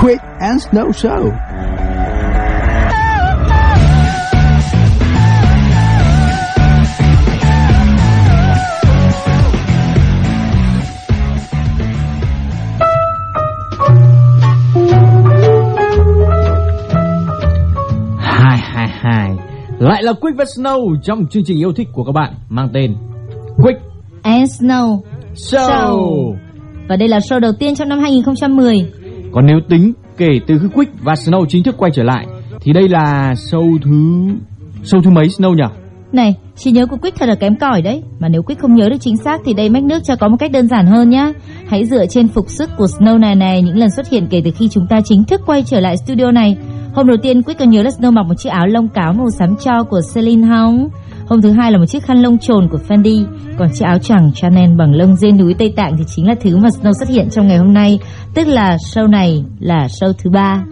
Quick and Snow Show. Hai hai hai Lại là Quick và Snow trong chương trình yêu thích của các bạn, mang tên and Snow Show. Show. Và đây là show đầu tiên trong năm 2010 Còn nếu tính kể từ khi Quick và Snow chính thức quay trở lại thì đây là show thứ show thứ mấy Snow nhỉ? Này, trí nhớ của Quick thật là kém cỏi đấy Mà nếu Quick không nhớ được chính xác Thì đây mách nước cho có một cách đơn giản hơn nhá Hãy dựa trên phục sức của Snow này này Những lần xuất hiện kể từ khi chúng ta chính thức quay trở lại studio này Hôm đầu tiên Quick còn nhớ là Snow mặc một chiếc áo lông cáo màu xám cho của Celine Hong Hôm thứ hai là một chiếc khăn lông trồn của Fendi Còn chiếc áo choàng Chanel bằng lông dê núi Tây Tạng Thì chính là thứ mà Snow xuất hiện trong ngày hôm nay Tức là show này là show thứ ba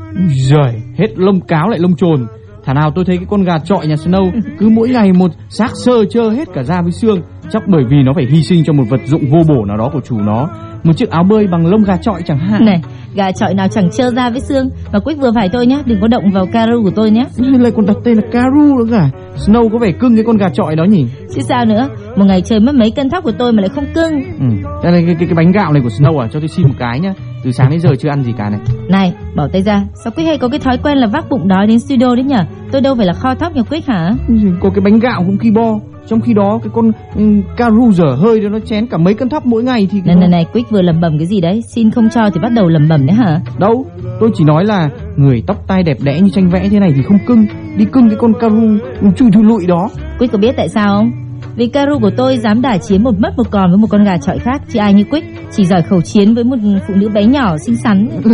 Giời, hết lông cáo lại lông trồn. Thả nào tôi thấy cái con gà trọi nhà Snow cứ mỗi ngày một xác sơ chơ hết cả da với xương. Chắc bởi vì nó phải hy sinh cho một vật dụng vô bổ nào đó của chủ nó. Một chiếc áo bơi bằng lông gà trọi chẳng hạn. Này, gà trọi nào chẳng trơ ra với xương Mà Quick vừa phải thôi nhá Đừng có động vào caru của tôi nhé lại còn đặt tên là Karu nữa cả. Snow có vẻ cưng cái con gà trọi đó nhỉ? Chứ sao nữa Một ngày trời mất mấy cân thóc của tôi mà lại không cưng Ừ. Đây là cái, cái, cái bánh gạo này của Snow à, cho tôi xin một cái nhá. Từ sáng đến giờ chưa ăn gì cả này. Này bỏ tay ra Sao Quick hay có cái thói quen là vác bụng đói đến studio đấy nhở Tôi đâu phải là kho thóc nhà Quick hả Có cái bánh gạo cũng ki bo. Trong khi đó cái con um, Karu dở hơi đó nó chén cả mấy cân thóc mỗi ngày thì Này này này Quick vừa lầm bầm cái gì đấy Xin không cho thì bắt đầu lầm bầm đấy hả Đâu, tôi chỉ nói là người tóc tai đẹp đẽ như tranh vẽ thế này thì không cưng. Đi cưng cái con Karu chui thui lụi đó. Quick có biết tại sao không vì caru của tôi dám đả chiến một mất một còn với một con gà trọi khác Chứ ai như Quick Chỉ giỏi khẩu chiến với một phụ nữ bé nhỏ xinh xắn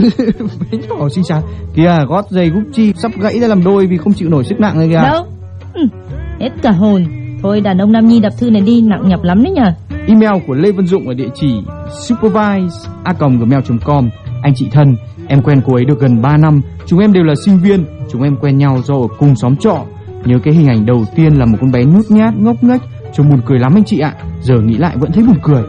Bé nhỏ xinh xắn. Kìa, gót giày Gucci sắp gãy ra làm đôi vì không chịu nổi sức nặng này kìa. Đâu ừ, Hết cả hồn Thôi đàn ông Nam Nhi đập thư này đi Nặng nhọc lắm đấy nhờ Email của Lê Văn Dụng ở địa chỉ supervise@gmail.com. Anh chị thân, em quen cô ấy được gần 3 năm. Chúng em đều là sinh viên. Chúng em quen nhau do ở cùng xóm trọ. Nhớ cái hình ảnh đầu tiên là một con bé nhút nhát, ngốc nghếch, trông buồn cười lắm anh chị ạ. Giờ nghĩ lại vẫn thấy buồn cười.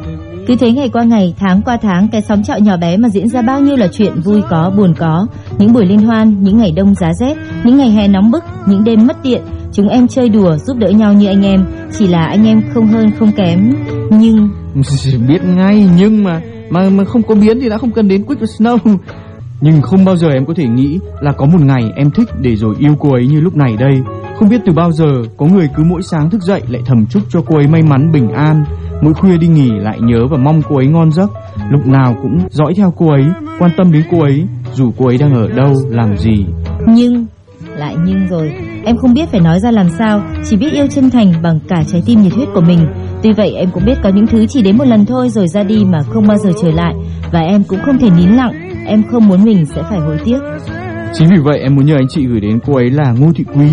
Cứ thế ngày qua ngày, tháng qua tháng, cái xóm trọ nhỏ bé mà diễn ra bao nhiêu là chuyện vui có, buồn có. Những buổi liên hoan, những ngày đông giá rét, những ngày hè nóng bức, những đêm mất điện. Chúng em chơi đùa, giúp đỡ nhau như anh em. Chỉ là anh em không hơn không kém. Nhưng... biết ngay nhưng mà mà mà không có biến thì đã không cần đến Quick và Snow. Nhưng không bao giờ em có thể nghĩ là có một ngày em thích để rồi yêu cô ấy như lúc này đây. Không biết từ bao giờ có người cứ mỗi sáng thức dậy lại thầm chúc cho cô ấy may mắn bình an. Mỗi khuya đi nghỉ lại nhớ và mong cô ấy ngon giấc. Lúc nào cũng dõi theo cô ấy, quan tâm đến cô ấy, dù cô ấy đang ở đâu, làm gì. Nhưng lại nhưng rồi Em không biết phải nói ra làm sao Chỉ biết yêu chân thành bằng cả trái tim nhiệt huyết của mình Tuy vậy em cũng biết có những thứ chỉ đến một lần thôi rồi ra đi mà không bao giờ trở lại Và em cũng không thể nín lặng Em không muốn mình sẽ phải hối tiếc Chính vì vậy em muốn nhờ anh chị gửi đến cô ấy là Ngô Thị Quý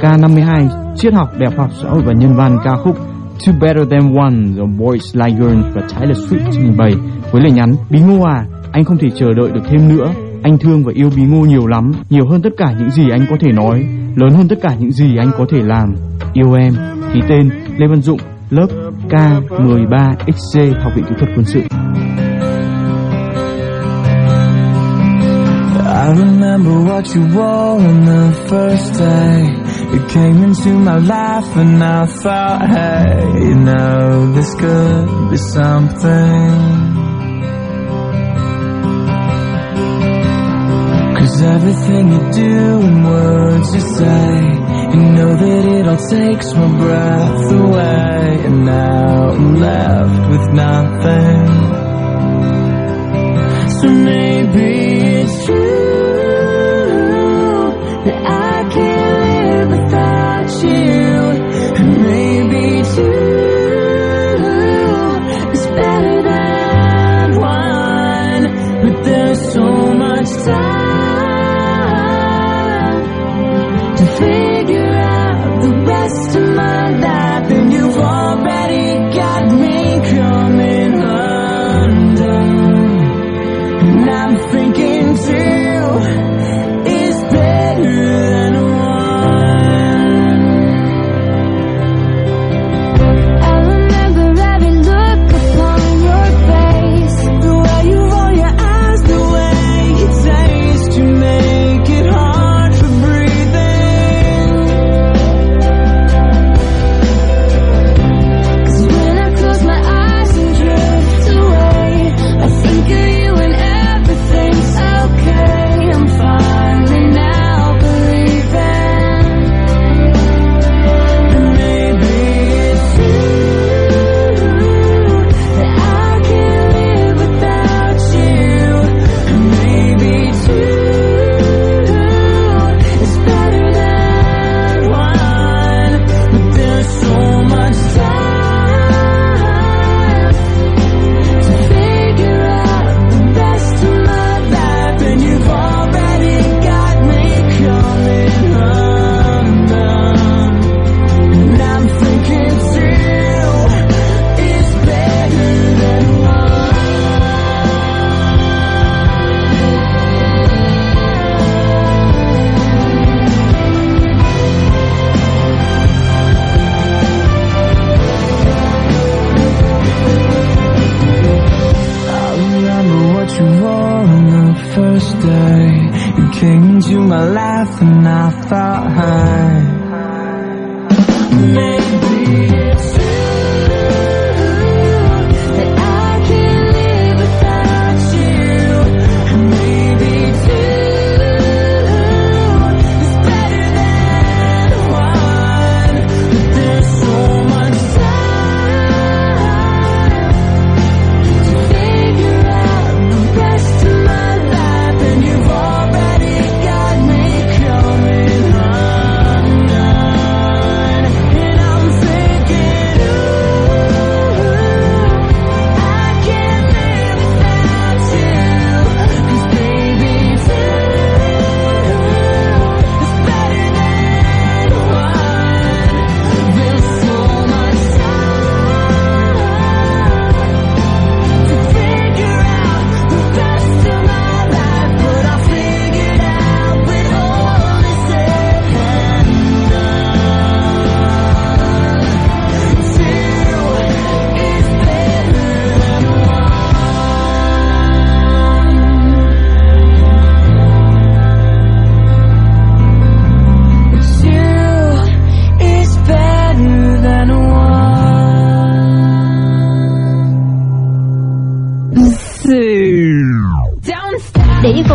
K52 Triết học, đẹp học, xã hội và nhân văn ca khúc Two Better Than One do Boys Like Girls và Taylor Swift trình bày. Với lời nhắn Bí Ngô à, anh không thể chờ đợi được thêm nữa. Anh thương và yêu Bí Ngô nhiều lắm Nhiều hơn tất cả những gì anh có thể nói. Lớn hơn tất cả những gì anh có thể làm. Yêu em. Ký tên Lê Văn Dụng Lớp K13XC Học viện Kỹ thuật Quân sự. I remember what you wore on the first day. You came into my life and I thought, hey, you know, this could be something. Cause everything you do and words you say You know that it all takes my breath away. And now I'm left with nothing. So maybe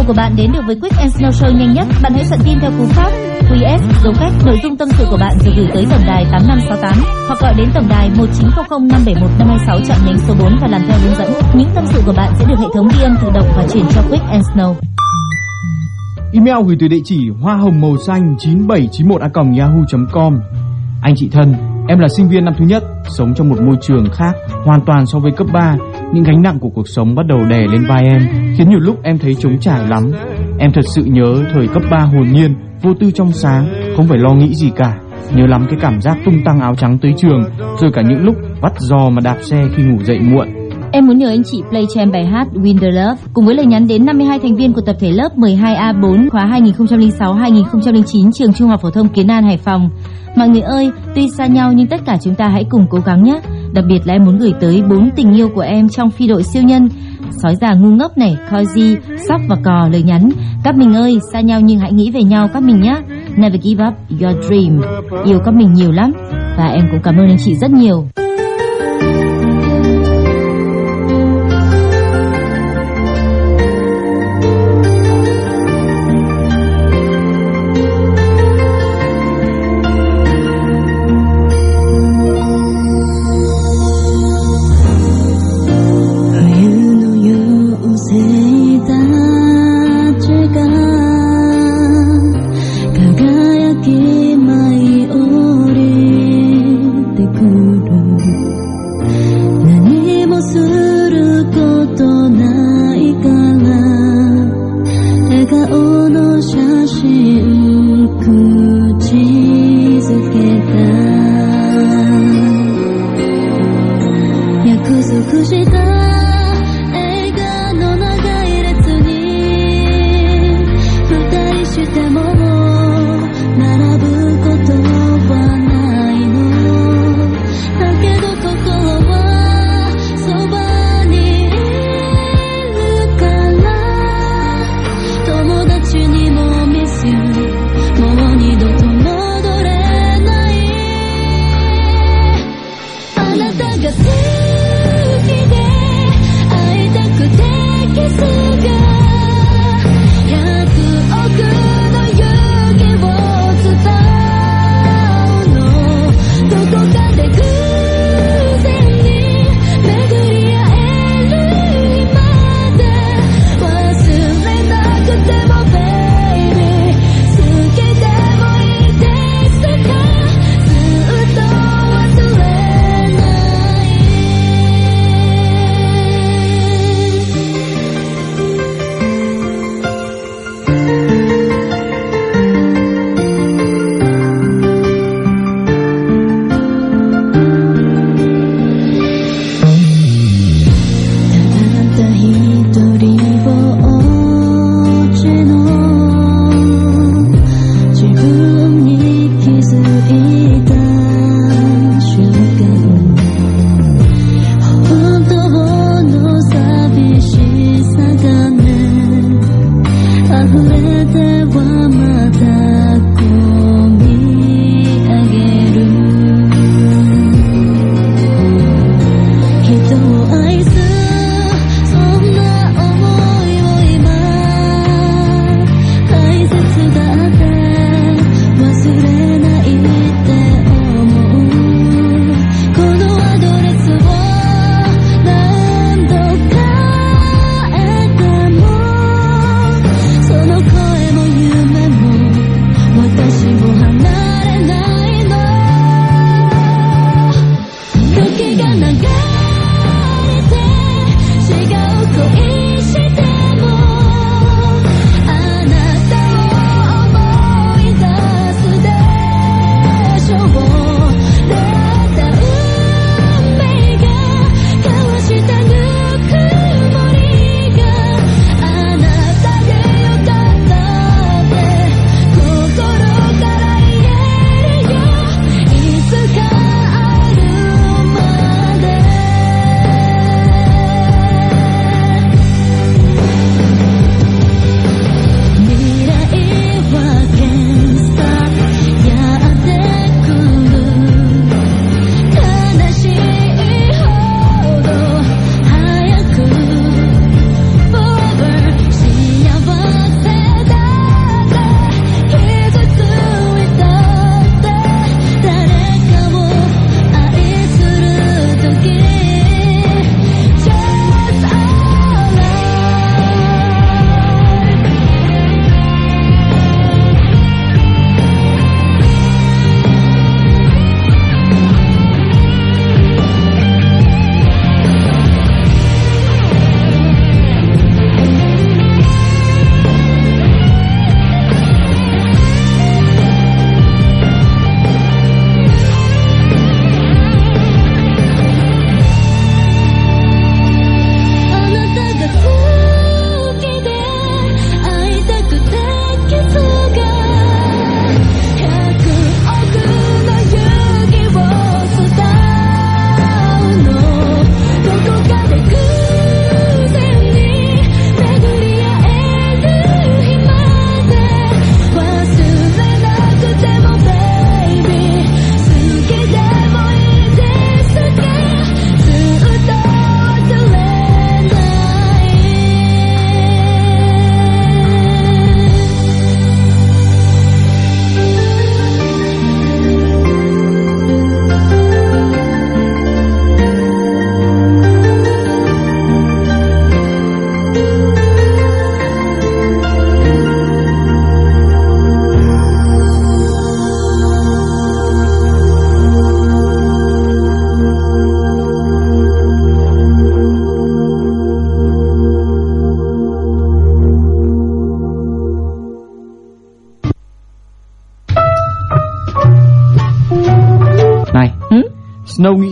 của bạn đến được với Quick and Snow Show nhanh nhất, bạn hãy soạn tin theo cú pháp QS dấu cách nội dung tâm sự của bạn rồi gửi tới tổng đài 8568 hoặc gọi đến tổng đài 1900 571 526 chọn nhánh số 4 và làm theo hướng dẫn. Những tâm sự của bạn sẽ được hệ thống ghi âm tự động và chuyển cho Quick and Snow. Email gửi từ địa chỉ hoa hồng màu xanh 9791a.yahoo.com Anh chị thân, em là sinh viên năm thứ nhất, sống trong một môi trường khác hoàn toàn so với cấp 3. Những gánh nặng của cuộc sống bắt đầu đè lên vai em, khiến nhiều lúc em thấy trống trải lắm. Em thật sự nhớ thời cấp 3 hồn nhiên, vô tư trong sáng, không phải lo nghĩ gì cả. Nhớ lắm cái cảm giác tung tăng áo trắng tới trường, rồi cả những lúc vắt giò mà đạp xe khi ngủ dậy muộn. Em muốn nhờ anh chị play cho em bài hát Winter Love cùng với lời nhắn đến 52 thành viên của tập thể lớp 12A4 khóa 2006-2009 trường Trung học phổ thông Kiến An Hải Phòng. Mọi người ơi, tuy xa nhau nhưng tất cả chúng ta hãy cùng cố gắng nhé. Đặc biệt là em muốn gửi tới bốn tình yêu của em trong phi đội siêu nhân. Sói già ngu ngốc này, Cozy, Sóc và Cò lời nhắn. Các mình ơi, xa nhau nhưng hãy nghĩ về nhau các mình nhé. Never give up your dream. Yêu các mình nhiều lắm. Và em cũng cảm ơn anh chị rất nhiều.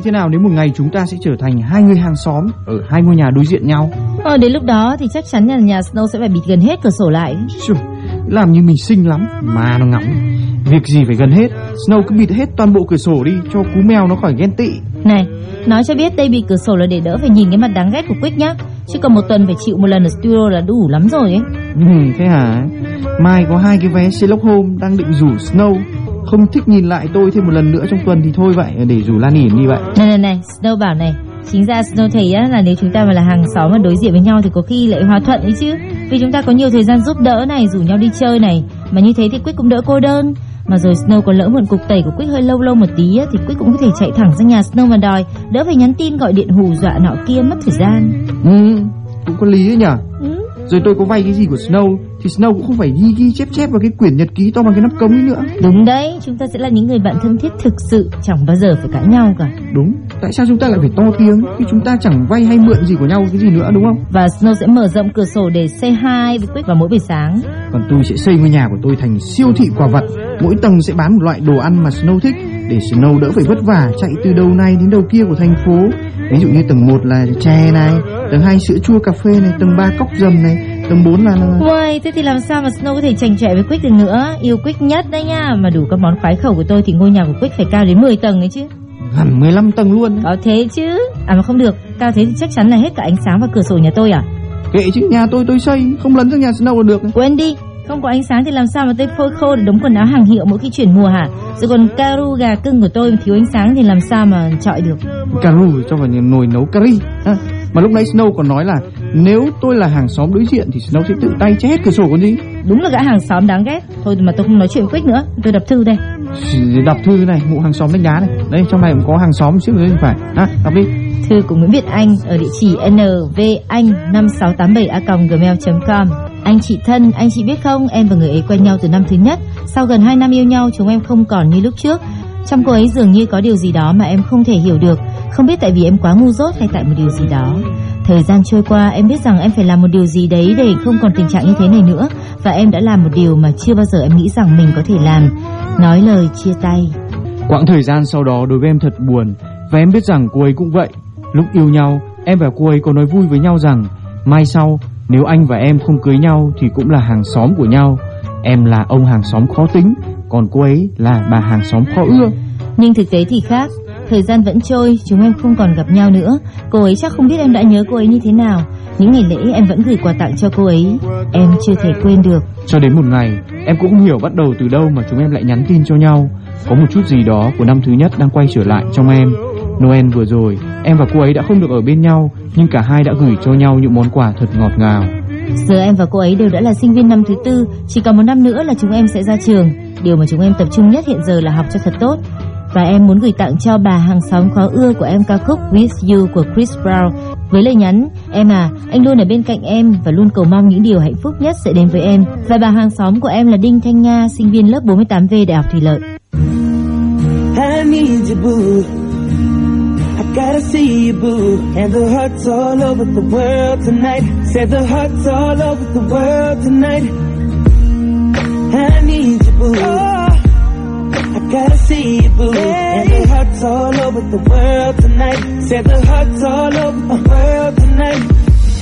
Thế nào nếu một ngày chúng ta sẽ trở thành hai người hàng xóm ở hai ngôi nhà đối diện nhau? Ờ, đến lúc đó thì chắc chắn là nhà Snow sẽ phải bịt gần hết cửa sổ lại. Chù, làm như mình xinh lắm mà nó ngọng. Việc gì phải gần hết, Snow cứ bịt hết toàn bộ cửa sổ đi cho cú mèo nó khỏi ghen tị. Này, nói cho biết đây bị cửa sổ là để đỡ phải nhìn cái mặt đáng ghét của Quick nhá. Chứ còn một tuần phải chịu một lần ở studio là đủ lắm rồi ấy. Ừ, thế hả? Mai có hai cái vé Sherlock Holmes đang định rủ Snow. Không thích nhìn lại tôi thêm một lần nữa trong tuần thì thôi vậy, để rủ Lan ỉn đi vậy. Này này này, Snow bảo này, chính ra Snow thấy á, là nếu chúng ta mà là hàng xóm mà đối diện với nhau thì có khi lại hòa thuận ấy chứ. Vì chúng ta có nhiều thời gian giúp đỡ này, rủ nhau đi chơi này, mà như thế thì Quick cũng đỡ cô đơn. Mà rồi Snow còn lỡ mượn cục tẩy của Quick hơi lâu lâu một tí á, thì Quick cũng có thể chạy thẳng sang nhà Snow mà đòi, đỡ phải nhắn tin gọi điện hù dọa nọ kia mất thời gian. Ừ, cũng có lý ấy nhở. Ừ. Rồi tôi có vay cái gì của Snow thì Snow cũng không phải ghi ghi chép chép vào cái quyển nhật ký to bằng cái nắp cống ấy nữa. Đúng đấy, chúng ta sẽ là những người bạn thân thiết thực sự, chẳng bao giờ phải cãi nhau cả. Đúng, tại sao chúng ta lại phải to tiếng khi chúng ta chẳng vay hay mượn gì của nhau cái gì nữa đúng không? Và Snow sẽ mở rộng cửa sổ để say hi với Quick vào mỗi buổi sáng. Còn tôi sẽ xây ngôi nhà của tôi thành siêu thị quả vật, mỗi tầng sẽ bán một loại đồ ăn mà Snow thích để Snow đỡ phải vất vả chạy từ đầu này đến đầu kia của thành phố. Ví dụ như tầng 1 là chè này, tầng 2 sữa chua cà phê này, tầng 3 cốc dầm này, tầng 4 là. Uầy, thế thì làm sao mà Snow có thể chành chọe với Quick được nữa? Yêu Quick nhất đấy nha, mà đủ các món khoái khẩu của tôi thì ngôi nhà của Quick phải cao đến 10 tầng ấy chứ. hẳn 15 tầng luôn. Có thế chứ. À mà không được, cao thế thì chắc chắn là hết cả ánh sáng và cửa sổ nhà tôi à? Kệ chứ nhà tôi tôi xây không lấn sang nhà Snow là được. Quên đi, không có ánh sáng thì làm sao mà tôi phơi khô để đống quần áo hàng hiệu mỗi khi chuyển mùa hả? Rồi còn caru gà cưng của tôi thiếu ánh sáng thì làm sao mà chọi được? Cà cho vào nồi nấu curry. À, mà lúc nãy Snow còn nói là nếu tôi là hàng xóm đối diện thì Snow sẽ tự tay che hết cửa sổ còn gì. Đúng là gã hàng xóm đáng ghét. Thôi mà tôi không nói chuyện Quick nữa, tôi đọc thư đây. Đọc thư này, mụ hàng xóm đánh giá này. Đây trong này cũng có hàng xóm chứ không phải. À, đọc đi. Thư của Nguyễn Việt Anh ở địa chỉ nvanh5687a.gmail.com Anh chị thân, anh chị biết không, em và người ấy quen nhau từ năm thứ nhất. Sau gần 2 năm yêu nhau, chúng em không còn như lúc trước. Trong cô ấy dường như có điều gì đó mà em không thể hiểu được. Không biết tại vì em quá ngu dốt hay tại một điều gì đó. Thời gian trôi qua, em biết rằng em phải làm một điều gì đấy để không còn tình trạng như thế này nữa. Và em đã làm một điều mà chưa bao giờ em nghĩ rằng mình có thể làm. Nói lời chia tay. Quãng thời gian sau đó đối với em thật buồn và em biết rằng cô ấy cũng vậy. Lúc yêu nhau, em và cô ấy có nói vui với nhau rằng mai sau nếu anh và em không cưới nhau thì cũng là hàng xóm của nhau. Em là ông hàng xóm khó tính, còn cô ấy là bà hàng xóm khó ưa. Nhưng thực tế thì khác. Thời gian vẫn trôi Chúng em không còn gặp nhau nữa. Cô ấy chắc không biết em đã nhớ cô ấy như thế nào. Những ngày lễ em vẫn gửi quà tặng cho cô ấy. Em chưa thể quên được. Cho đến một ngày, em cũng hiểu bắt đầu từ đâu mà chúng em lại nhắn tin cho nhau. Có một chút gì đó của năm thứ nhất đang quay trở lại trong em. Noel vừa rồi, em và cô ấy đã không được ở bên nhau, nhưng cả hai đã gửi cho nhau những món quà thật ngọt ngào. Giờ em và cô ấy đều đã là sinh viên năm thứ tư Chỉ còn một năm nữa là chúng em sẽ ra trường. Điều mà chúng em tập trung nhất hiện giờ là học cho thật tốt Và em muốn gửi tặng cho bà hàng xóm khó ưa của em ca khúc With You của Chris Brown Với lời nhắn Em à, anh luôn ở bên cạnh em Và luôn cầu mong những điều hạnh phúc nhất sẽ đến với em Và bà hàng xóm của em là Đinh Thanh Nga Sinh viên lớp 48V Đại học Thủy Lợi I need you, boo. I gotta see you, boo. And the hearts all over the world tonight. Said the hearts all over the world tonight. I need you, boo. I gotta see you, boo. And the hearts all over the world tonight. Said the hearts all over the world tonight.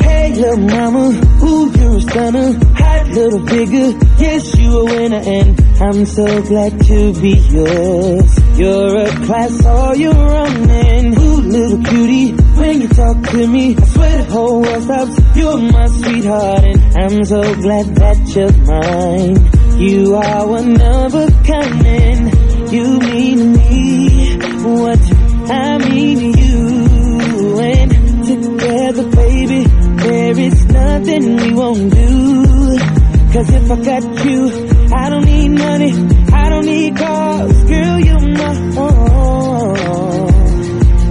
Hey, little mama, ooh, you're a stunner. Hot little figure, yes, you a winner, and I'm so glad to be yours. You're a class all your own, and ooh, little cutie, when you talk to me, I swear the whole world stops. You're my sweetheart, and I'm so glad that you're mine. You are one of a kind, you mean to me what I mean to you, and together, baby, there is nothing we won't do. Cause if I got you, I don't need money, I don't need cars, girl, my all.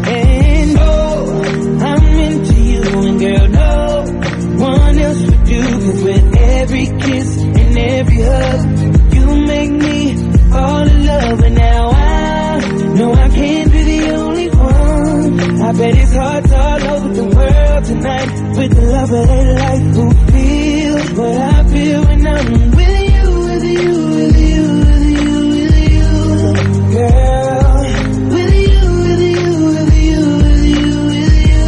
And oh, I'm into you, and girl, no one else would do. Cause with every kiss and every hug, you make me fall I bet his hearts all over the world tonight with the love of their life who feels what I feel when I'm with you, with you, with you, with you, with you, girl. With you, with you, with you, with you, with you.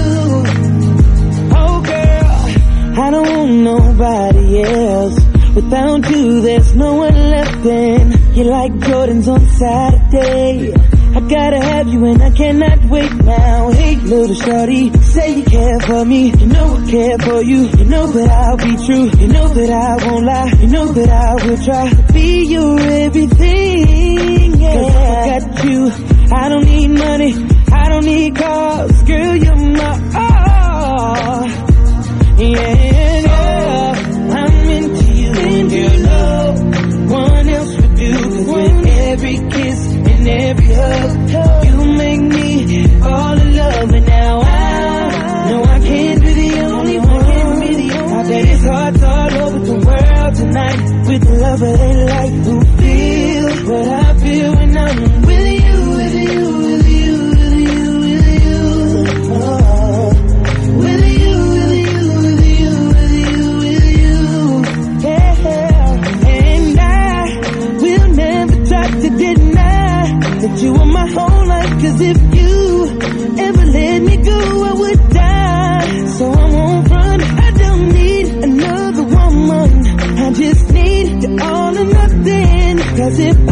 Oh, girl, I don't want nobody else. Without you, there's no one left. Then you're like Jordans on Saturday. I gotta have you and I cannot wait now. Hey, little shorty, say you care for me. You know I care for you. You know that I'll be true. You know that I won't lie. You know that I will try to be your everything. Yeah. Cause I got you. I don't need money. I don't need cars. Girl, you're my all. Yeah. You make me fall in love. And now I know I can't be the only one. I heart's all over the world tonight. With the love of their life Cause if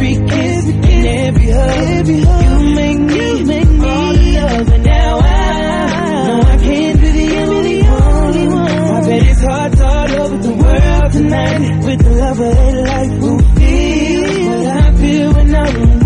with every kiss and every hug, you make me, make me fall in love. And now I know I can't be the only one. I bet his heart's all over the world tonight. With the love of their life who feel what I feel when I'm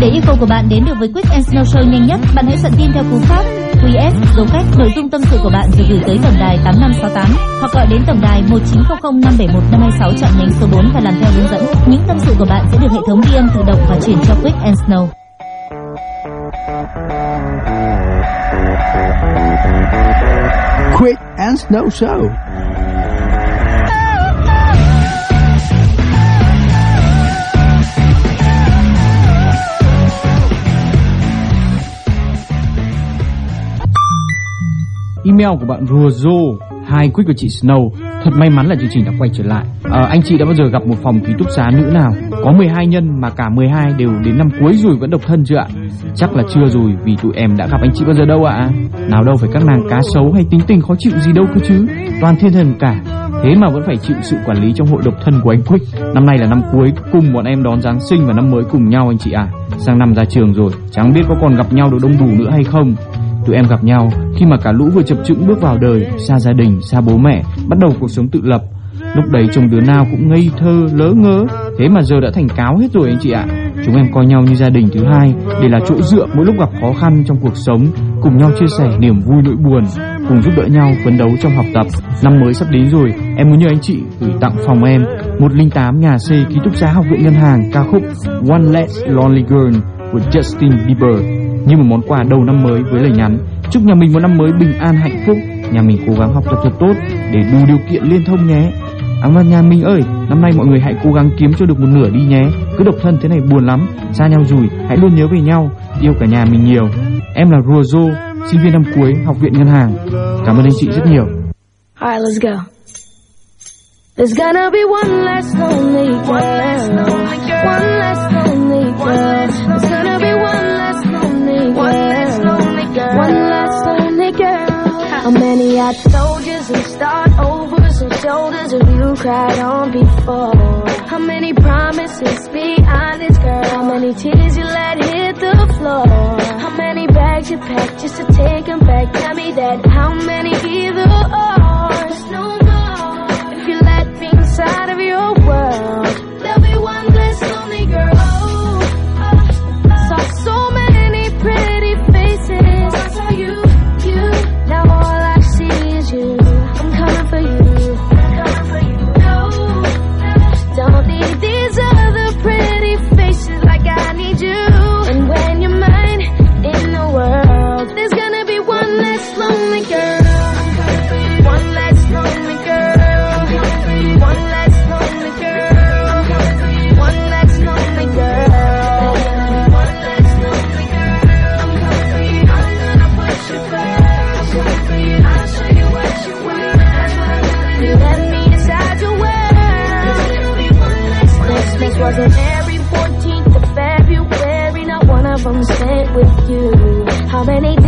Để yêu cầu của bạn đến được với Quick and Snow Show nhanh nhất, bạn hãy soạn tin theo cú pháp QS dấu cách nội dung tâm sự của bạn rồi gửi tới tổng đài 8568 hoặc gọi đến tổng đài 1900 571 526 chọn nhánh số 4 và làm theo hướng dẫn. Những tâm sự của bạn sẽ được hệ thống ghi âm tự động và chuyển cho Quick and Snow. Quick and Snow Show. Email của bạn Ruzo Hai Quick của chị Snow. Thật may mắn là chương trình đã quay trở lại. À, Anh chị đã bao giờ gặp một phòng ký túc xá nữ nào? Có 12 nhân mà cả 12 đều đến năm cuối rồi vẫn độc thân chưa ạ? Chắc là chưa rồi vì tụi em đã gặp anh chị bao giờ đâu ạ? Nào đâu phải các nàng cá sấu hay tính tình khó chịu gì đâu cơ chứ. Toàn thiên thần cả. Thế mà vẫn phải chịu sự quản lý trong hội độc thân của anh Quick Năm nay là năm cuối cùng bọn em đón Giáng sinh và năm mới cùng nhau anh chị à Sang năm ra trường rồi Chẳng biết có còn gặp nhau được đông đủ nữa hay không. Tụi em gặp nhau khi mà cả lũ vừa chập chững bước vào đời, xa gia đình, xa bố mẹ, bắt đầu cuộc sống tự lập. Lúc đấy trông đứa nào cũng ngây thơ, lỡ ngớ, thế mà giờ đã thành cáo hết rồi anh chị ạ. Chúng em coi nhau như gia đình thứ hai, để là chỗ dựa mỗi lúc gặp khó khăn trong cuộc sống, cùng nhau chia sẻ niềm vui nỗi buồn, cùng giúp đỡ nhau phấn đấu trong học tập. Năm mới sắp đến rồi, em muốn nhờ anh chị gửi tặng phòng em 108 nhà C ký túc xá học viện ngân hàng ca khúc One Less Lonely Girl của Justin Bieber. Như một món quà đầu năm mới với lời nhắn chúc nhà mình một năm mới bình an hạnh phúc. Nhà mình cố gắng học tập thật tốt để đủ điều kiện liên thông nhé. À mà nhà mình ơi năm nay mọi người hãy cố gắng kiếm cho được một nửa đi nhé. Cứ độc thân thế này buồn lắm xa nhau rồi hãy luôn nhớ về nhau. Yêu cả nhà mình nhiều. Em là Ruozo sinh viên năm cuối học viện ngân hàng. Cảm ơn anh chị rất nhiều. Alright, let's go. There's gonna be one less lonely girl. One less lonely girl. Hot soldiers and start overs and shoulders have you cried on before? How many promises behind this girl? How many tears you let hit the floor? How many bags you packed just to take them back? Tell me that. How many either or? No more. If you let me inside of your world, How many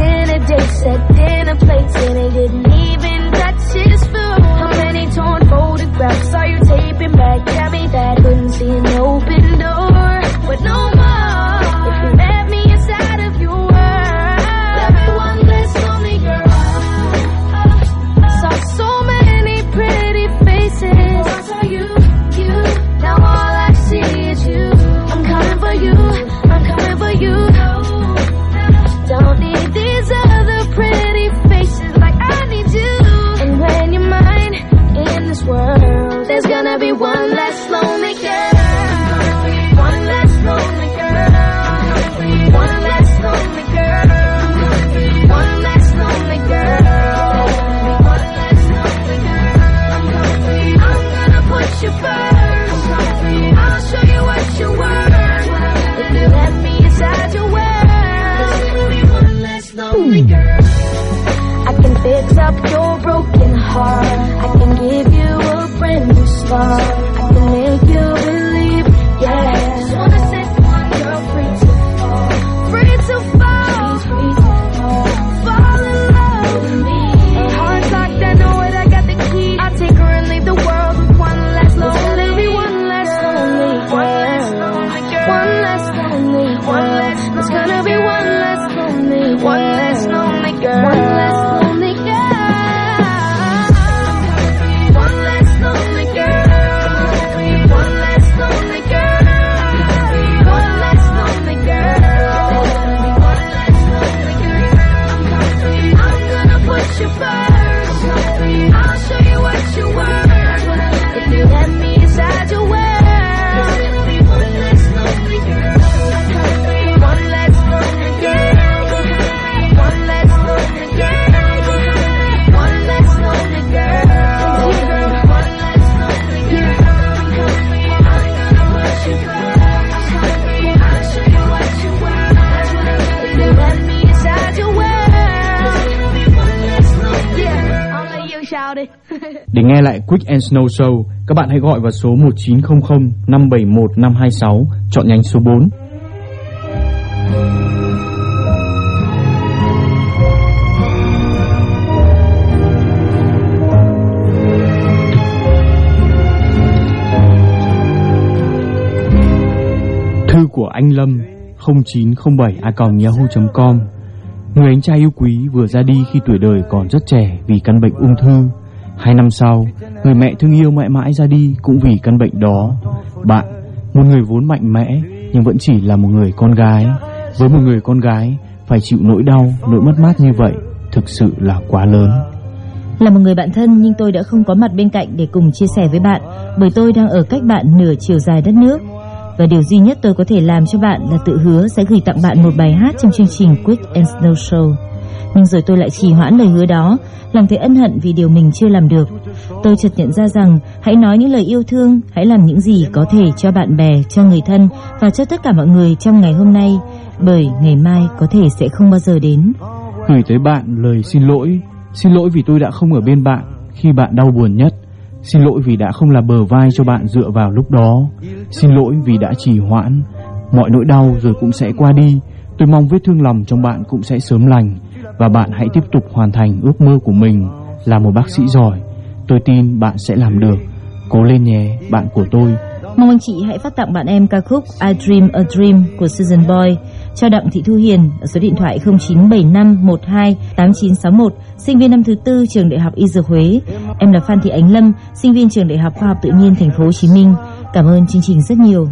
đi. Để nghe lại Quick and Snow Show, các bạn hãy gọi vào số 1900 571 526, chọn nhánh số 4. Thư của anh Lâm 0907a.yahoo.com Người anh trai yêu quý vừa ra đi khi tuổi đời còn rất trẻ vì căn bệnh ung thư. Hai năm sau, người mẹ thương yêu mãi mãi ra đi cũng vì căn bệnh đó. Bạn, một người vốn mạnh mẽ nhưng vẫn chỉ là một người con gái. Với một người con gái, phải chịu nỗi đau, nỗi mất mát như vậy thực sự là quá lớn. Là một người bạn thân nhưng tôi đã không có mặt bên cạnh để cùng chia sẻ với bạn bởi tôi đang ở cách bạn nửa chiều dài đất nước. Và điều duy nhất tôi có thể làm cho bạn là tự hứa sẽ gửi tặng bạn một bài hát trong chương trình Quick and Snow Show. Nhưng rồi tôi lại trì hoãn lời hứa đó, lòng thấy ân hận vì điều mình chưa làm được. Tôi chợt nhận ra rằng hãy nói những lời yêu thương, hãy làm những gì có thể cho bạn bè, cho người thân và cho tất cả mọi người trong ngày hôm nay, bởi ngày mai có thể sẽ không bao giờ đến. Gửi tới bạn lời xin lỗi, xin lỗi vì tôi đã không ở bên bạn khi bạn đau buồn nhất. Xin lỗi vì đã không là bờ vai cho bạn dựa vào lúc đó. Xin lỗi vì đã trì hoãn. Mọi nỗi đau rồi cũng sẽ qua đi. Tôi mong vết thương lòng trong bạn cũng sẽ sớm lành và bạn hãy tiếp tục hoàn thành ước mơ của mình là một bác sĩ giỏi. Tôi tin bạn sẽ làm được. Cố lên nhé, bạn của tôi. Mong anh chị hãy phát tặng bạn em ca khúc I Dream a Dream của Susan Boy cho Đặng Thị Thu Hiền ở số điện thoại 0975128961, sinh viên năm thứ tư trường Đại học Y Dược Huế. Em là Phan Thị Ánh Lâm, sinh viên trường Đại học Khoa học Tự nhiên Thành phố Hồ Chí Minh. Cảm ơn chương trình rất nhiều.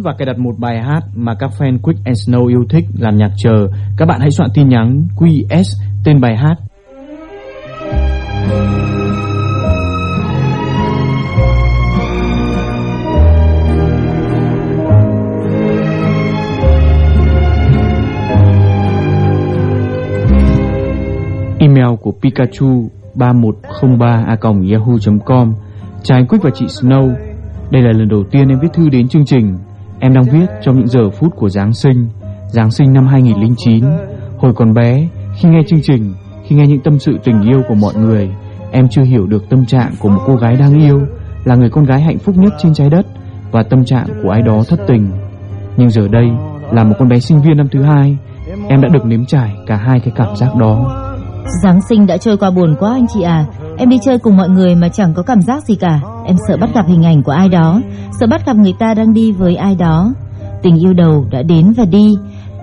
Dẫn và cài đặt một bài hát mà các fan Quick and Snow yêu thích làm nhạc chờ, các bạn hãy soạn tin nhắn QS tên bài hát. Email của Pikachu 3103a.yahoo.com Chào anh Quick và chị Snow. Đây là lần đầu tiên em viết thư đến chương trình. Em đang viết trong những giờ phút của Giáng sinh. Giáng sinh năm 2009 Hồi còn bé, Khi nghe chương trình, Khi nghe những tâm sự tình yêu của mọi người, Em chưa hiểu được tâm trạng của một cô gái đang yêu Là người con gái hạnh phúc nhất trên trái đất Và tâm trạng của ai đó thất tình. Nhưng giờ đây, Là một con bé sinh viên năm thứ hai, Em đã được nếm trải cả hai cái cảm giác đó. Giáng sinh đã trôi qua buồn quá anh chị à. Em đi chơi cùng mọi người mà chẳng có cảm giác gì cả. Em sợ bắt gặp hình ảnh của ai đó, Sợ bắt gặp người ta đang đi với ai đó. Tình yêu đầu đã đến và đi.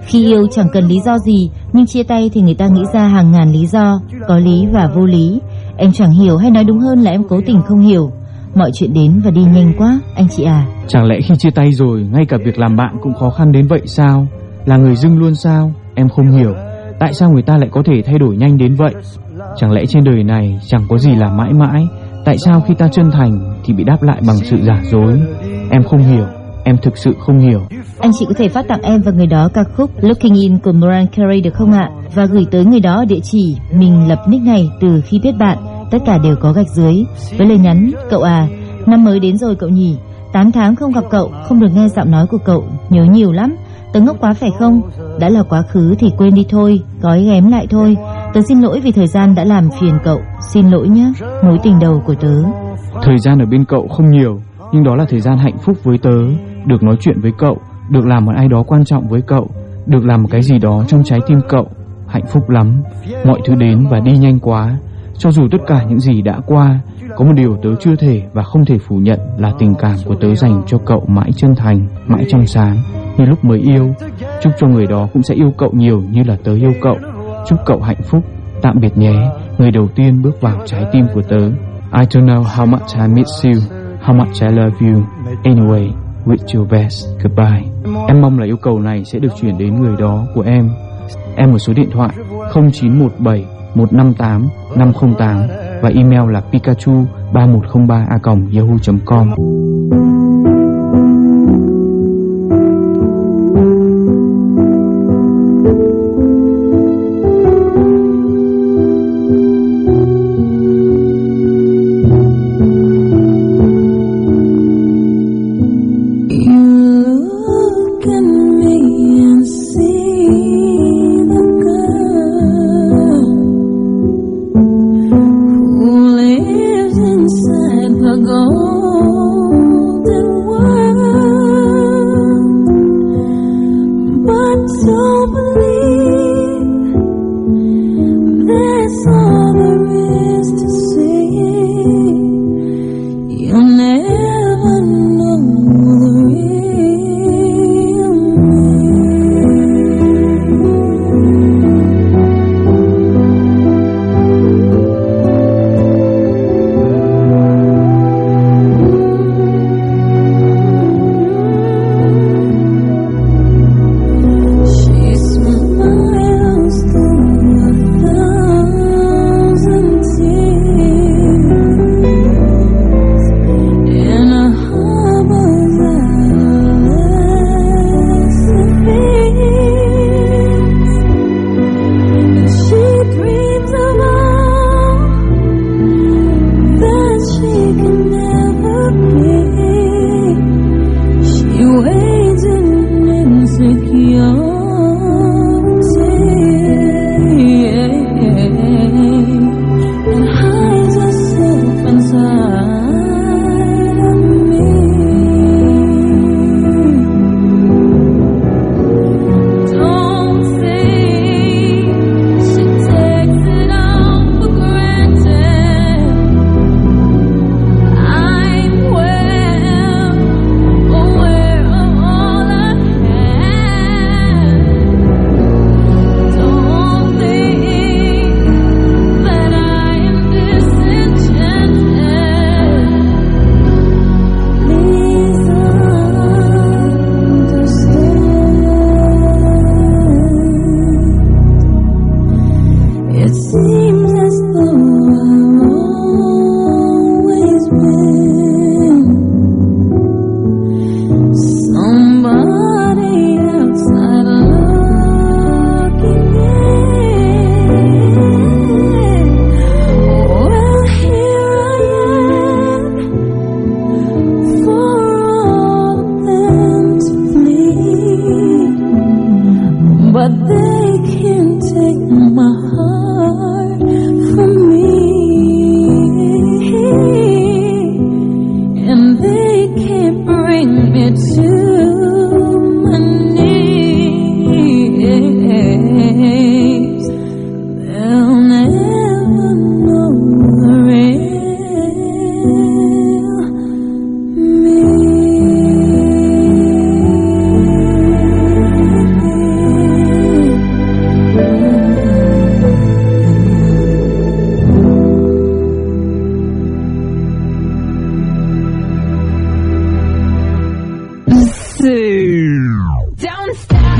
Khi yêu chẳng cần lý do gì, Nhưng chia tay thì người ta nghĩ ra hàng ngàn lý do, Có lý và vô lý. Em chẳng hiểu hay nói đúng hơn là em cố tình không hiểu. Mọi chuyện đến và đi nhanh quá, Anh chị à. Chẳng lẽ khi chia tay rồi, Ngay cả việc làm bạn cũng khó khăn đến vậy sao? Là người dưng luôn sao? Em không hiểu. Tại sao người ta lại có thể thay đổi nhanh đến vậy? Chẳng lẽ trên đời này Chẳng có gì là mãi mãi Tại sao khi ta chân thành Thì bị đáp lại bằng sự giả dối Em không hiểu Em thực sự không hiểu Anh chị có thể phát tặng em và người đó ca khúc Looking In của Mariah Carey được không ạ? Và gửi tới người đó địa chỉ mình lập nick này từ khi biết bạn. Tất cả đều có gạch dưới. Với lời nhắn, cậu à, năm mới đến rồi cậu nhỉ? 8 tháng không gặp cậu, không được nghe giọng nói của cậu, nhớ nhiều lắm. Tớ ngốc quá phải không? Đã là quá khứ thì quên đi thôi, gói ghém lại thôi. Tớ xin lỗi vì thời gian đã làm phiền cậu. Xin lỗi nhé, mối tình đầu của tớ. Thời gian ở bên cậu không nhiều Nhưng đó là thời gian hạnh phúc với tớ. Được nói chuyện với cậu Được làm một ai đó quan trọng với cậu Được làm một cái gì đó trong trái tim cậu. Hạnh phúc lắm. Mọi thứ đến và đi nhanh quá. Cho dù tất cả những gì đã qua Có một điều tớ chưa thể và không thể phủ nhận Là tình cảm của tớ dành cho cậu mãi chân thành Mãi trong sáng Như lúc mới yêu. Chúc cho người đó cũng sẽ yêu cậu nhiều như là tớ yêu cậu. Chúc cậu hạnh phúc Tạm biệt nhé Người đầu tiên bước vào trái tim của tớ I don't know how much I miss you, how much I love you. Anyway, with your best, goodbye. Em mong là yêu cầu này sẽ được chuyển đến người đó của em. Em một số điện thoại 0917 158 508 và email là pikachu 3103 a yahoo.com.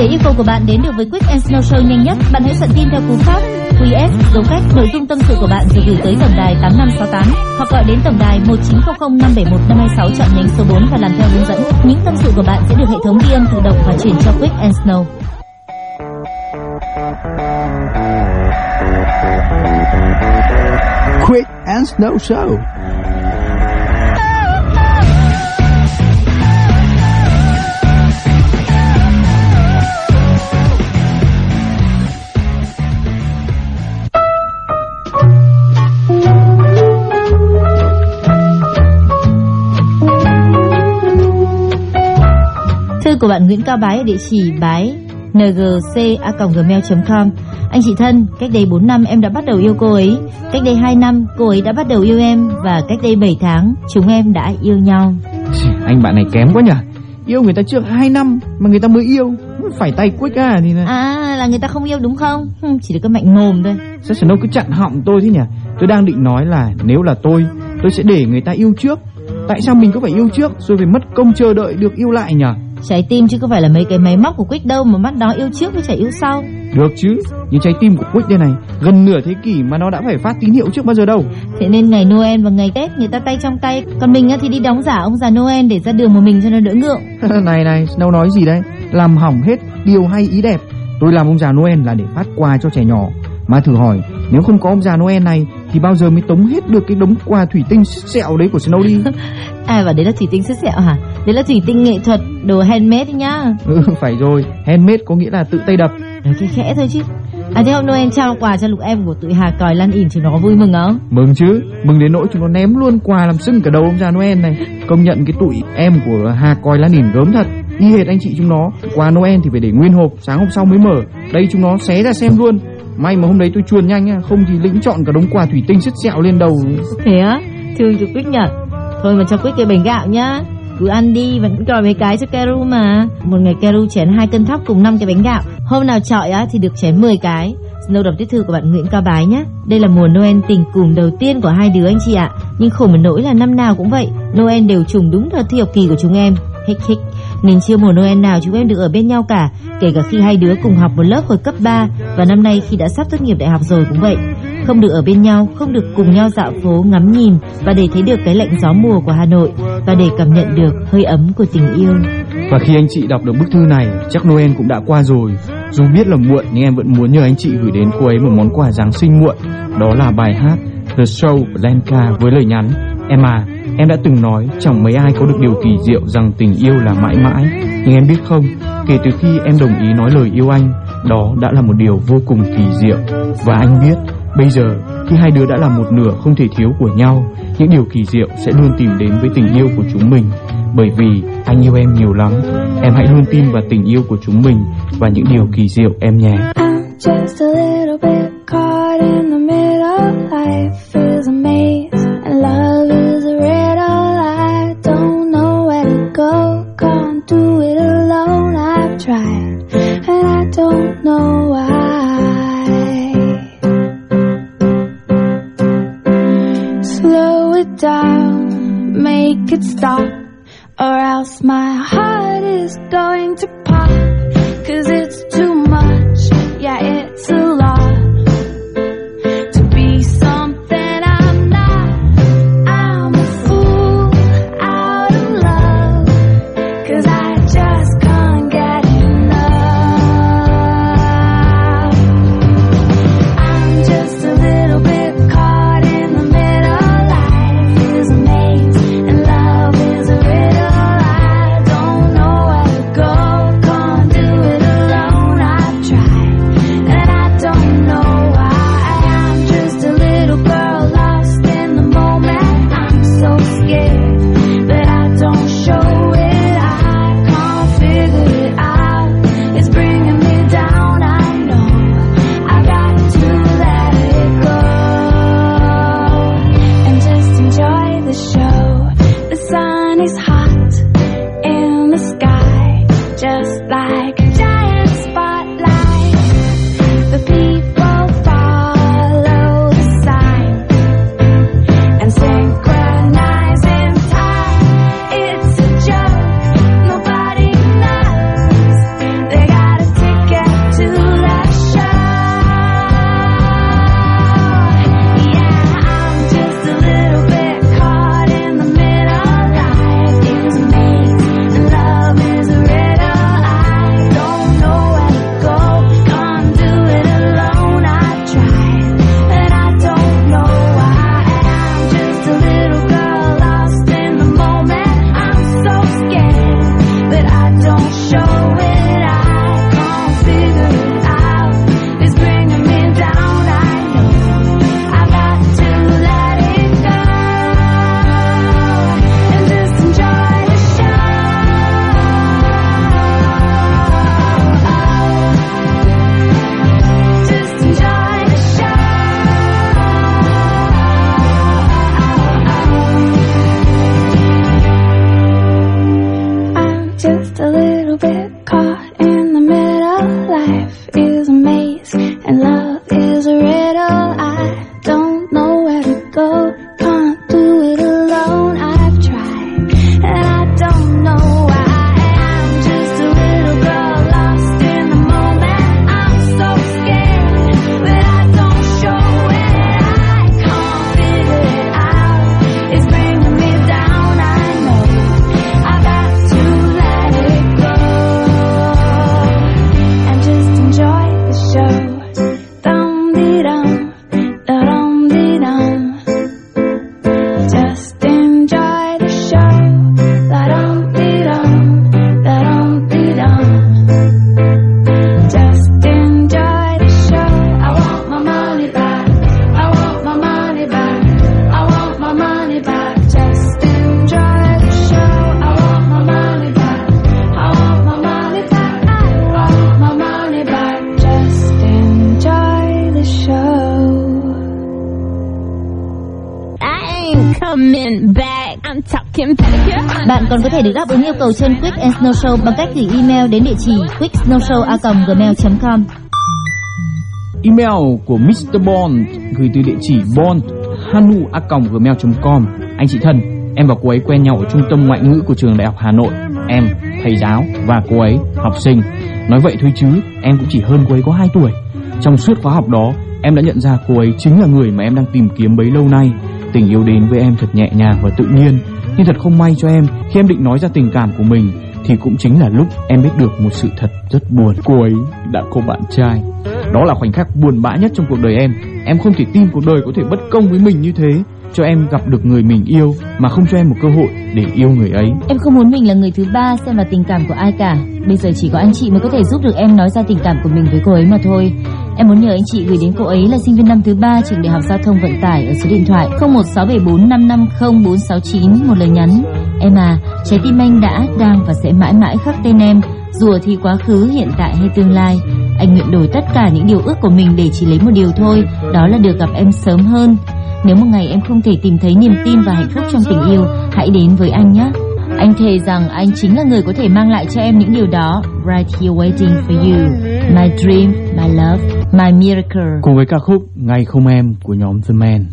Để yêu cầu của bạn đến được với Quick and Snow Show nhanh nhất, bạn hãy soạn tin theo cú pháp QS dấu cách nội dung tâm sự của bạn rồi gửi tới tổng đài 8568 hoặc gọi đến tổng đài 1900 571 526 chọn nhánh số 4 và làm theo hướng dẫn. Những tâm sự của bạn sẽ được hệ thống ghi âm tự động và chuyển cho Quick and Snow. Quick and Snow Show. Của bạn Nguyễn Cao Bái ở địa chỉ bái ngc@gmail.com. Anh chị thân, cách đây 4 năm em đã bắt đầu yêu cô ấy, cách đây 2 năm cô ấy đã bắt đầu yêu em và cách đây 7 tháng chúng em đã yêu nhau. Anh bạn này kém quá nhỉ Yêu người ta trước 2 năm Mà người ta mới yêu Phải tay quýt à thì là... À là người ta không yêu đúng không? Chỉ được cái mạnh mồm thôi. Sao Snow cứ chặn họng tôi thế nhỉ Tôi đang định nói là nếu là tôi Tôi sẽ để người ta yêu trước Tại sao mình cứ phải yêu trước Rồi phải mất công chờ đợi được yêu lại nhỉ Trái tim chứ có phải là mấy cái máy móc của Quick đâu mà mắt đó yêu trước với chả yêu sau. Được chứ Nhưng trái tim của Quick đây này Gần nửa thế kỷ mà nó đã phải phát tín hiệu trước bao giờ đâu. Thế nên ngày Noel và ngày Tết người ta tay trong tay, còn mình thì đi đóng giả ông già Noel để ra đường một mình cho nó đỡ ngượng. này này Snow nói gì đấy? Làm hỏng hết điều hay ý đẹp. Tôi làm ông già Noel là để phát quà cho trẻ nhỏ. Mà thử hỏi Nếu không có ông già Noel này Thì bao giờ mới tống hết được cái đống quà thủy tinh sẹo đấy của Snow đi? À và đấy là thủy tinh sứt sẹo hả? Đấy là thủy tinh nghệ thuật, đồ handmade đấy nhá. Ừ phải rồi. Handmade có nghĩa là tự tay đập. Nói cái khẽ thôi chứ. À thế hôm Noel trao quà cho lục em của tụi Hà Còi Lan ỉn chúng nó có vui mừng không? Mừng chứ. Mừng đến nỗi chúng nó ném luôn quà làm sưng cả đầu ông già Noel này. Công nhận cái tụi em của Hà Coi Lan Nỉn gớm thật. Y hệt anh chị chúng nó. Quà Noel thì phải để nguyên hộp sáng hôm sau mới mở. Đây chúng nó xé ra xem luôn may mà hôm đấy tôi chuồn nhanh nhá không thì lĩnh chọn cả đống quà thủy tinh sứt sẹo lên đầu Thế á? Thương cho Quyết nhở? Thôi mà cho Quyết cái bánh gạo nhá. Cứ ăn đi, vẫn còn mấy cái cho Keru mà. Một ngày Keru chén hai cân thóc cùng năm cái bánh gạo. Hôm nào chọi á thì được chén 10 cái. Snow đọc tiết thư của bạn Nguyễn Cao Bái nhé. Đây là mùa Noel tình cùng đầu tiên của hai đứa anh chị ạ. Nhưng khổ một nỗi là năm nào cũng vậy. Noel đều trùng đúng thời thi học kỳ của chúng em. Hích hích. Nên chưa mùa Noel nào chúng em được ở bên nhau cả. Kể cả khi hai đứa cùng học một lớp hồi cấp 3 và năm nay khi đã sắp tốt nghiệp đại học rồi cũng vậy. Không được ở bên nhau, không được cùng nhau dạo phố ngắm nhìn và để thấy được cái lạnh gió mùa của Hà Nội và để cảm nhận được hơi ấm của tình yêu. Và khi anh chị đọc được bức thư này, chắc Noel cũng đã qua rồi. Dù biết là muộn nhưng em vẫn muốn nhờ anh chị gửi đến cô ấy một món quà Giáng sinh muộn. Đó là bài hát The Show của Lenka với lời nhắn Em à, em đã từng nói chẳng mấy ai có được điều kỳ diệu rằng tình yêu là mãi mãi. Nhưng em biết không, kể từ khi em đồng ý nói lời yêu anh, đó đã là một điều vô cùng kỳ diệu. Và anh biết, bây giờ khi hai đứa đã là một nửa không thể thiếu của nhau, những điều kỳ diệu sẽ luôn tìm đến với tình yêu của chúng mình. Bởi vì anh yêu em nhiều lắm, em hãy luôn tin vào tình yêu của chúng mình và những điều kỳ diệu em nhé. I'm just a little bit caught stop, or else my heart is going to cầu trên Quick and Snow Show bằng cách gửi email đến địa chỉ quicksnowshow@gmail.com. Email của Mr. Bond gửi từ địa chỉ bondhanu@gmail.com. Anh chị thân, em và cô ấy quen nhau ở trung tâm ngoại ngữ của trường Đại học Hà Nội. Em, thầy giáo và cô ấy, học sinh. Nói vậy thôi chứ, em cũng chỉ hơn cô ấy có 2 tuổi. Trong suốt khóa học đó, em đã nhận ra cô ấy chính là người mà em đang tìm kiếm bấy lâu nay. Tình yêu đến với em thật nhẹ nhàng và tự nhiên, nhưng thật không may cho em khi em định nói ra tình cảm của mình thì cũng chính là lúc em biết được một sự thật rất buồn. Cô ấy đã có bạn trai. Đó là khoảnh khắc buồn bã nhất trong cuộc đời em. Em không thể tin cuộc đời có thể bất công với mình như thế, cho em gặp được người mình yêu mà không cho em một cơ hội để yêu người ấy. Em không muốn mình là người thứ ba xem vào tình cảm của ai cả. Bây giờ chỉ có anh chị mới có thể giúp được em nói ra tình cảm của mình với cô ấy mà thôi. Em muốn nhờ anh chị gửi đến cô ấy là sinh viên năm thứ ba trường Đại học Giao thông Vận tải ở số điện thoại 01674550469 một lời nhắn. Em à, trái tim anh đã, đang và sẽ mãi mãi khắc tên em, dù ở thì quá khứ, hiện tại hay tương lai. Anh nguyện đổi tất cả những điều ước của mình để chỉ lấy một điều thôi, đó là được gặp em sớm hơn. Nếu một ngày em không thể tìm thấy niềm tin và hạnh phúc trong tình yêu, hãy đến với anh nhé. Anh thề rằng anh chính là người có thể mang lại cho em những điều đó. Right here waiting for you. My dream, my love, my miracle. Cùng với ca khúc Ngày không em của nhóm The Man.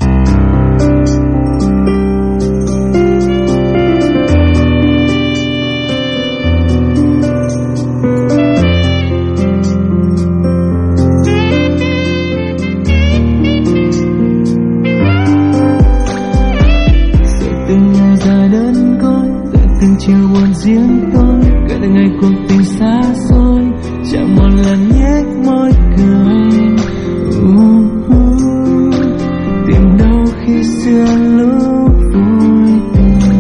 Riêng tôi. Kể từ ngày cuộc tình xa xôi. Chẳng một lần nhếch môi cười. Uh, uh, tìm đâu khi xưa lúc vui tươi.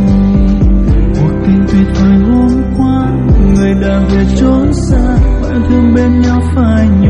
Cuộc tình tuyệt vời hôm qua. Người đã về trốn xa. Bạn thương bên nhau phải nhớ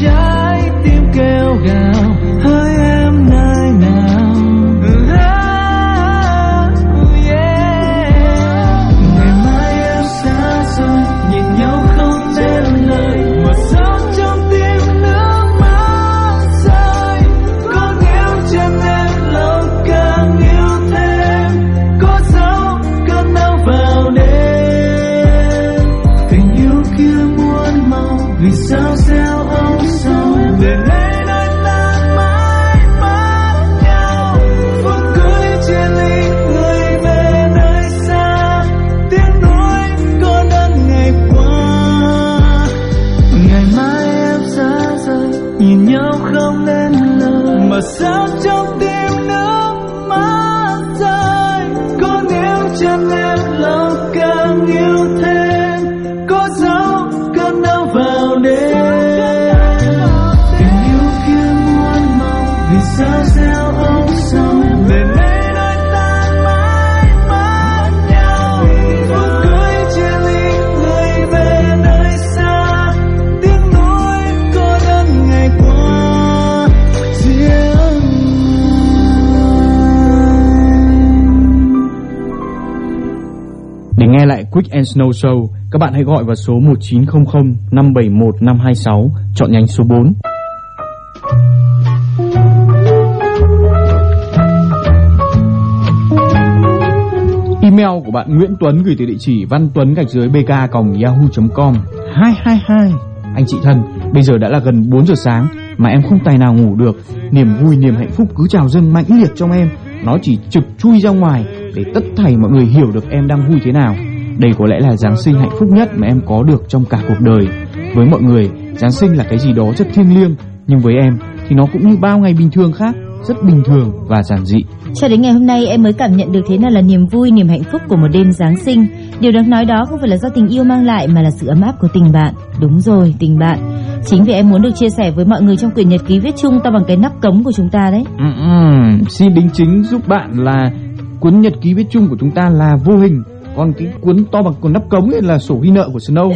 trái tim kêu gào Quick and Snow Show, các bạn hãy gọi vào số 1900 571 526, chọn nhánh số 4. Email của bạn Nguyễn Tuấn gửi từ địa chỉ văn tuấn gạch dưới bk yahoo.com 222 Anh chị thân, bây giờ đã là gần 4 giờ sáng mà em không tài nào ngủ được. Niềm vui, niềm hạnh phúc cứ trào dâng mãnh liệt trong em. Nó chỉ trực chui ra ngoài để tất thảy mọi người hiểu được em đang vui thế nào. Đây có lẽ là Giáng sinh hạnh phúc nhất mà em có được trong cả cuộc đời. Với mọi người, Giáng sinh là cái gì đó rất thiêng liêng, nhưng với em thì nó cũng như bao ngày bình thường khác, rất bình thường và giản dị. Cho đến ngày hôm nay em mới cảm nhận được thế nào là niềm vui, niềm hạnh phúc của một đêm Giáng sinh. Điều đáng nói đó không phải là do tình yêu mang lại mà là sự ấm áp của tình bạn. Đúng rồi, tình bạn. Chính vì em muốn được chia sẻ với mọi người trong quyển nhật ký viết chung to bằng cái nắp cống của chúng ta đấy. Ừ, ừ. Xin đính chính giúp bạn là cuốn nhật ký viết chung của chúng ta là vô hình, còn cái cuốn to bằng cuốn nắp cống ấy là sổ ghi nợ của Snow.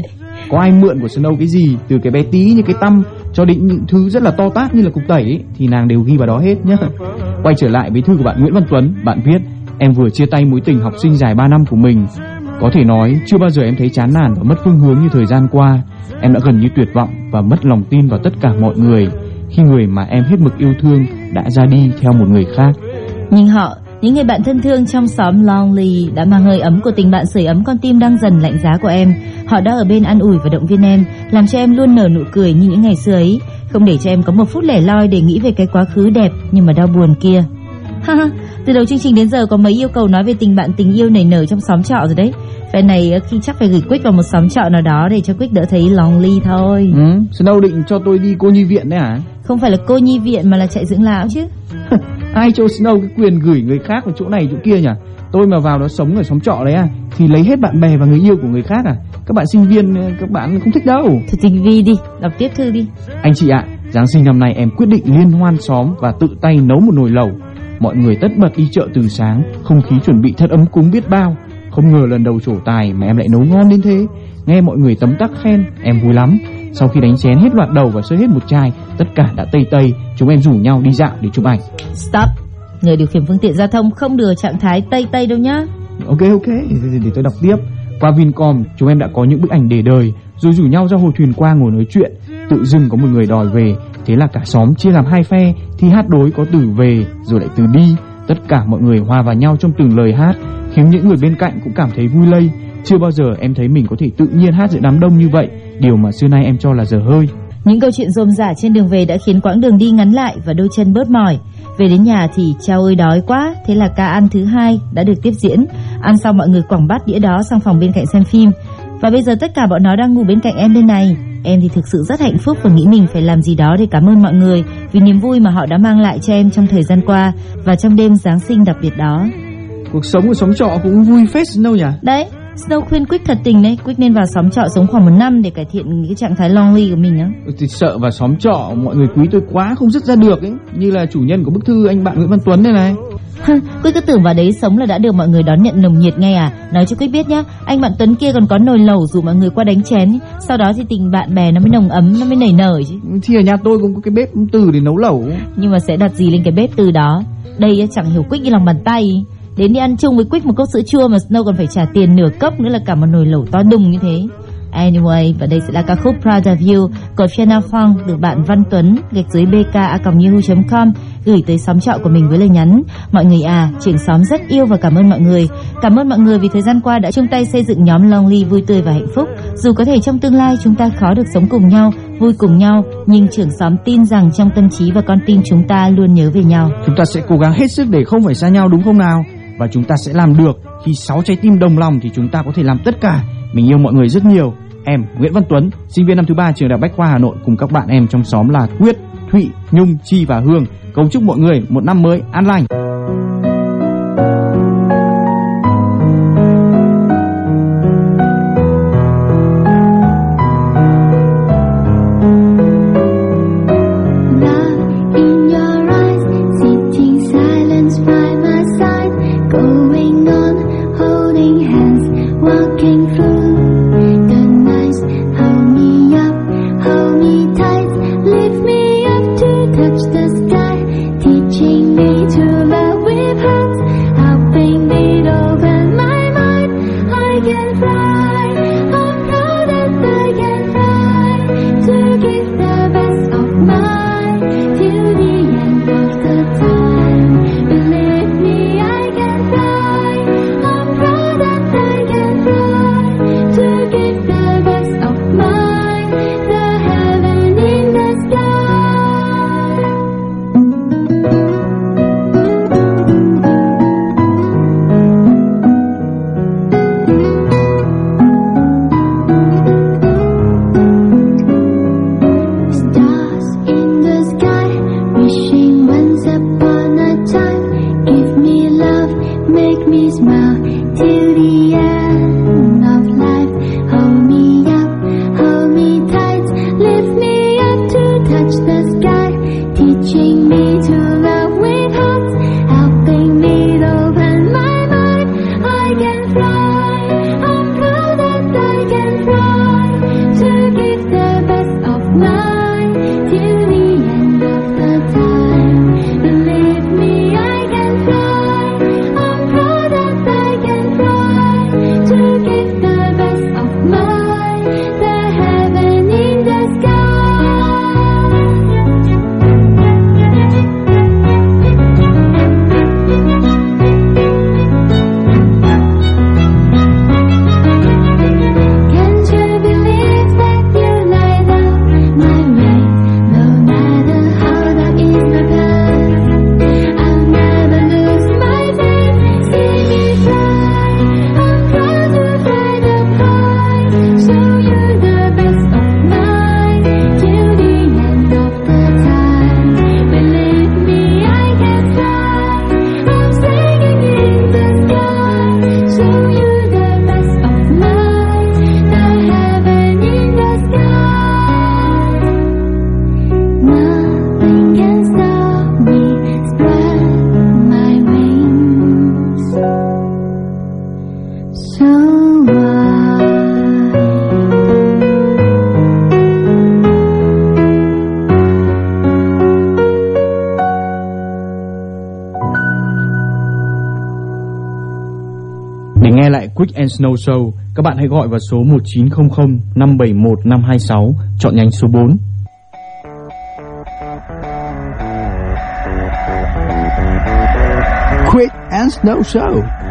Có ai mượn của Snow cái gì từ cái bé tí như cái tăm cho đến những thứ rất là to tát như là cục tẩy ấy, thì nàng đều ghi vào đó hết nhá. Quay trở lại với thư của bạn Nguyễn Văn Tuấn, bạn viết em vừa chia tay mối tình học sinh dài 3 năm của mình. Có thể nói chưa bao giờ em thấy chán nản và mất phương hướng như thời gian qua. Em đã gần như tuyệt vọng và mất lòng tin vào tất cả mọi người khi người mà em hết mực yêu thương đã ra đi theo một người khác. Nhưng họ, những người bạn thân thương trong xóm lonely đã mang hơi ấm của tình bạn sưởi ấm con tim đang dần lạnh giá của em. Họ đã ở bên an ủi và động viên em, làm cho em luôn nở nụ cười như những ngày xưa ấy, không để cho em có một phút lẻ loi để nghĩ về cái quá khứ đẹp nhưng mà đau buồn kia. Ha ha, từ đầu chương trình đến giờ có mấy yêu cầu nói về tình bạn tình yêu nảy nở trong xóm trọ rồi đấy. Phe này khi chắc phải gửi Quick vào một xóm trọ nào đó để cho Quick đỡ thấy Longley thôi. Ừ, Snow định cho tôi đi cô nhi viện đấy à? Không phải là cô nhi viện mà là chạy dưỡng lão chứ. Ai cho Snow cái quyền gửi người khác vào chỗ này chỗ kia nhỉ? Tôi mà vào đó sống ở xóm trọ đấy à thì lấy hết bạn bè và người yêu của người khác à? Các bạn sinh viên các bạn không thích đâu. Thôi tình vi đi, đọc tiếp thư đi. Anh chị ạ, Giáng sinh năm nay em quyết định liên hoan xóm và tự tay nấu một nồi lẩu. Mọi người tất bật đi chợ từ sáng, không khí chuẩn bị thật ấm cúng biết bao. Không ngờ lần đầu trổ tài mà em lại nấu ngon đến thế. Nghe mọi người tấm tắc khen, em vui lắm. Sau khi đánh chén hết loạt đầu và sơi hết một chai, tất cả đã tây tây, chúng em rủ nhau đi dạo để chụp ảnh. Stop. Người điều khiển phương tiện giao thông không được trạng thái tây tây đâu nhá. Ok ok, để, để tôi đọc tiếp. Qua Vincom, chúng em đã có những bức ảnh để đời, rồi rủ nhau ra hồ thuyền qua ngồi nói chuyện. Tự dưng có một người đòi về, thế là cả xóm chia làm hai phe, thì hát đối có từ về, rồi lại từ đi. Tất cả mọi người hòa vào nhau trong từng lời hát, khiến những người bên cạnh cũng cảm thấy vui lây. Chưa bao giờ em thấy mình có thể tự nhiên hát giữa đám đông như vậy, điều mà xưa nay em cho là dở hơi. Những câu chuyện rôm rả trên đường về đã khiến quãng đường đi ngắn lại và đôi chân bớt mỏi. Về đến nhà thì chao ơi đói quá, thế là ca ăn thứ hai đã được tiếp diễn. Ăn xong mọi người quẳng bát đĩa đó sang phòng bên cạnh xem phim. Và bây giờ tất cả bọn nó đang ngủ bên cạnh em bên này. Em thì thực sự rất hạnh phúc và nghĩ mình phải làm gì đó để cảm ơn mọi người vì niềm vui mà họ đã mang lại cho em trong thời gian qua và trong đêm Giáng sinh đặc biệt đó. Cuộc sống của xóm trọ cũng vui phết đâu nhỉ? Đấy, Snow khuyên Quick thật tình đấy, Quick nên vào xóm trọ sống khoảng một năm để cải thiện cái trạng thái lonely của mình á. Thì sợ vào xóm trọ mọi người quý tôi quá không dứt ra được ấy, như là chủ nhân của bức thư anh bạn Nguyễn Văn Tuấn đây này. Quick cứ tưởng vào đấy sống là đã được mọi người đón nhận nồng nhiệt ngay à? Nói cho Quick biết nhá, anh bạn Tuấn kia còn có nồi lẩu rủ mọi người qua đánh chén, sau đó thì tình bạn bè nó mới nồng ấm, nó mới nảy nở chứ. Thì ở nhà tôi cũng có cái bếp từ để nấu lẩu. Nhưng mà sẽ đặt gì lên cái bếp từ đó? Đây chẳng hiểu Quick như lòng bàn tay. Đến đi ăn chung với Quick một cốc sữa chua mà Snow còn phải trả tiền nửa cốc nữa là cả một nồi lẩu to đùng như thế. Anyway, và đây sẽ là ca khúc Proud of You của Fiona Fong được bạn Văn Tuấn gạch dưới bka.yahoo.com gửi tới xóm trọ của mình với lời nhắn Mọi người à, trưởng xóm rất yêu và cảm ơn mọi người Cảm ơn mọi người vì thời gian qua đã chung tay xây dựng nhóm Lonely vui tươi và hạnh phúc Dù có thể trong tương lai chúng ta khó được sống cùng nhau, vui cùng nhau Nhưng trưởng xóm tin rằng trong tâm trí và con tim chúng ta luôn nhớ về nhau Chúng ta sẽ cố gắng hết sức để không phải xa nhau đúng không nào? Và chúng ta sẽ làm được. Khi sáu trái tim đồng lòng thì chúng ta có thể làm tất cả. Mình yêu mọi người rất nhiều. Em Nguyễn Văn Tuấn, sinh viên năm thứ ba trường Đại học Bách khoa Hà Nội cùng các bạn em trong xóm là Quyết, Thụy, Nhung, Chi và Hương. Cầu chúc mọi người một năm mới an lành. Snow Show, các bạn hãy gọi vào số 1900 571 526, chọn nhánh số 4. Quick and Snow Show.